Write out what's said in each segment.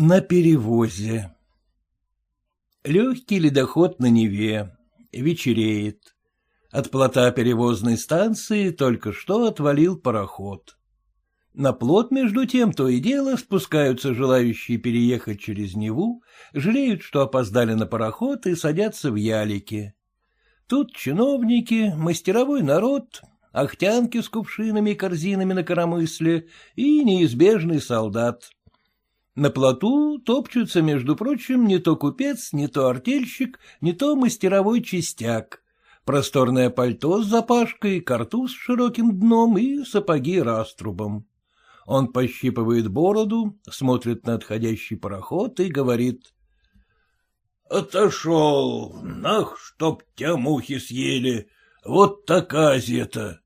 На перевозе Легкий ледоход на Неве. Вечереет. От плота перевозной станции только что отвалил пароход. На плот, между тем, то и дело спускаются желающие переехать через Неву, жалеют, что опоздали на пароход и садятся в ялике. Тут чиновники, мастеровой народ, ахтянки с кувшинами и корзинами на коромысле и неизбежный солдат. На плоту топчутся, между прочим, не то купец, не то артельщик, не то мастеровой частяк. Просторное пальто с запашкой, картуз с широким дном и сапоги раструбом. Он пощипывает бороду, смотрит на отходящий пароход и говорит. — Отошел, ах, чтоб тебя мухи съели, вот такая то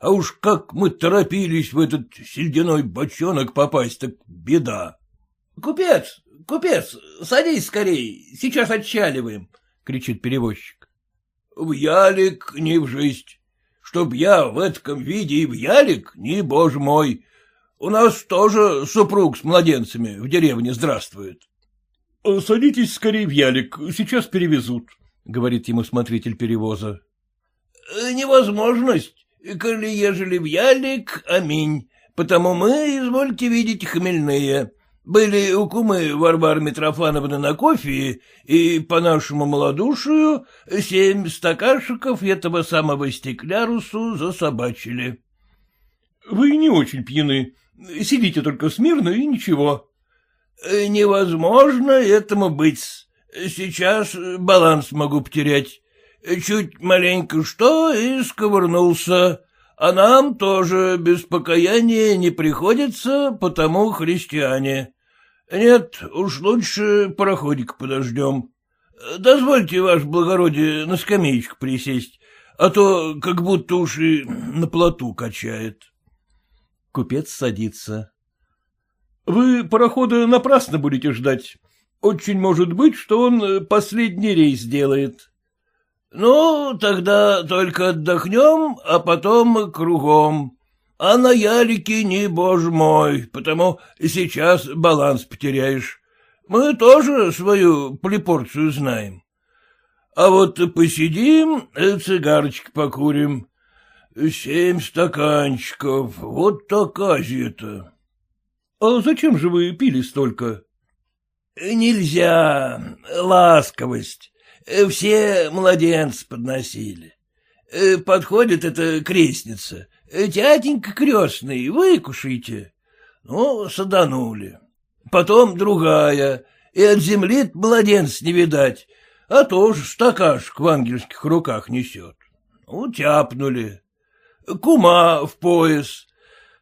А уж как мы торопились в этот сельдяной бочонок попасть, так беда. — Купец, купец, садись скорей, сейчас отчаливаем, — кричит перевозчик. — В ялик не в жизнь. Чтоб я в этом виде и в ялик, не боже мой, у нас тоже супруг с младенцами в деревне здравствует. — Садитесь скорее в ялик, сейчас перевезут, — говорит ему смотритель перевоза. — Невозможность, коли ежели в ялик, аминь, потому мы, извольте видеть, хмельные. Были у кумы Варвары Митрофановны на кофе, и по нашему малодушию семь стакашиков этого самого стеклярусу засобачили. — Вы не очень пьяны, Сидите только смирно и ничего. Невозможно этому быть. Сейчас баланс могу потерять. Чуть маленько что и сковырнулся. А нам тоже без покаяния не приходится, потому христиане. Нет, уж лучше пароходик подождем. Дозвольте, ваше благородие, на скамеечку присесть, а то как будто уж и на плоту качает. Купец садится. — Вы парохода напрасно будете ждать. Очень может быть, что он последний рейс делает. — Ну, тогда только отдохнем, а потом кругом. А на ялике не, боже мой, потому сейчас баланс потеряешь. Мы тоже свою плепорцию знаем. А вот посидим, э, цигарочки покурим. Семь стаканчиков, вот такая-то. — А зачем же вы пили столько? — Нельзя, ласковость. Все младенцы подносили. Подходит эта крестница. Тятенька крестный, выкушайте. Ну, саданули. Потом другая, и от земли младенца не видать, а тоже стакашек в ангельских руках несет. Утяпнули. Кума в пояс.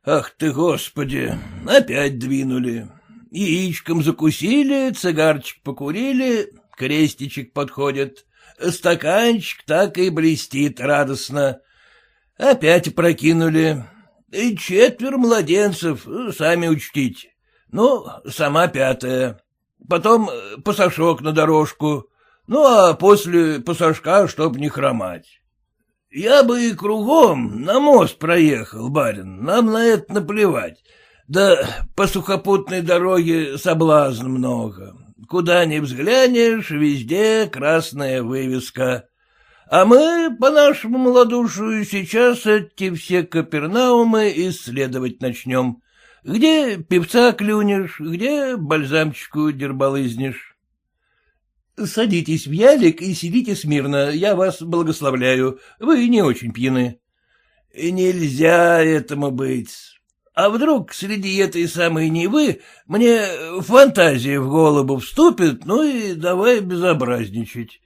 Ах ты, господи, опять двинули. Яичком закусили, цигарчик покурили, крестичек подходит. Стаканчик так и блестит радостно. Опять прокинули. И четверо младенцев, сами учтите. Ну, сама пятая. Потом пасашок на дорожку. Ну, а после пасашка, чтоб не хромать. Я бы и кругом на мост проехал, барин, нам на это наплевать. Да по сухопутной дороге соблазн много. Куда ни взглянешь, везде красная вывеска. А мы, по нашему малодушию, сейчас эти все Капернаумы исследовать начнем. Где певца клюнешь, где бальзамчику дербалызнешь. — Садитесь в ялик и сидите смирно, я вас благословляю, вы не очень пьяны. — Нельзя этому быть. А вдруг среди этой самой Невы мне фантазия в голову вступит, ну и давай безобразничать.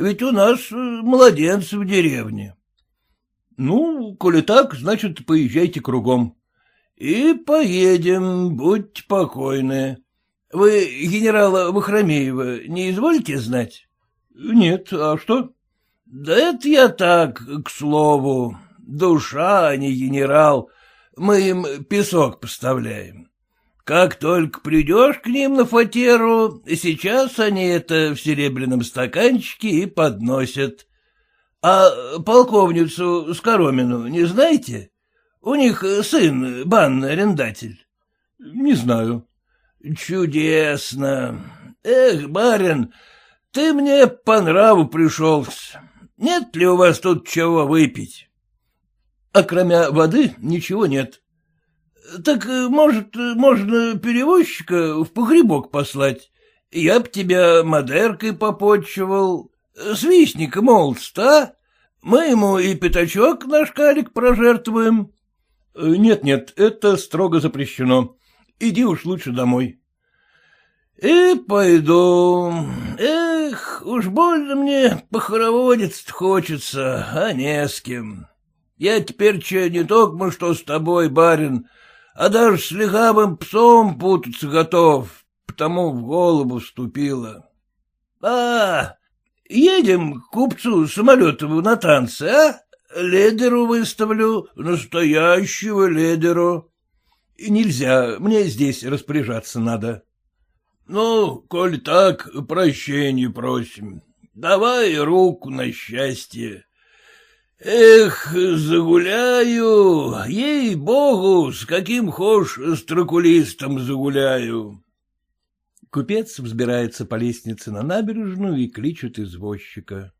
Ведь у нас младенцы в деревне. — Ну, коли так, значит, поезжайте кругом. — И поедем, будьте покойны. — Вы генерала Вахромеева не изволите знать? — Нет, а что? — Да это я так, к слову. Душа, а не генерал. Мы им песок поставляем. Как только придешь к ним на фатеру, сейчас они это в серебряном стаканчике и подносят. А полковницу Скоромину не знаете? У них сын банный арендатель. — Не знаю. — Чудесно. Эх, барин, ты мне по нраву пришелся. Нет ли у вас тут чего выпить? — А кроме воды ничего нет. — Так, может, можно перевозчика в погребок послать? Я б тебя модеркой попотчевал. Свистник молодст, а? Мы ему и пятачок наш калик прожертвуем. Нет, — Нет-нет, это строго запрещено. Иди уж лучше домой. — И пойду. Эх, уж больно мне похороводиться хочется, а не с кем. Я теперь че не только что с тобой, барин, а даже с легавым псом путаться готов, потому в голову вступило. — А, едем к купцу Самолетову на танцы, а? Ледеру выставлю, настоящего ледеру. — Нельзя, мне здесь распоряжаться надо. — Ну, коль так, прощения просим. Давай руку на счастье. Эх, загуляю, ей-богу, с каким хошь строкулистом загуляю. Купец взбирается по лестнице на набережную и кличет извозчика.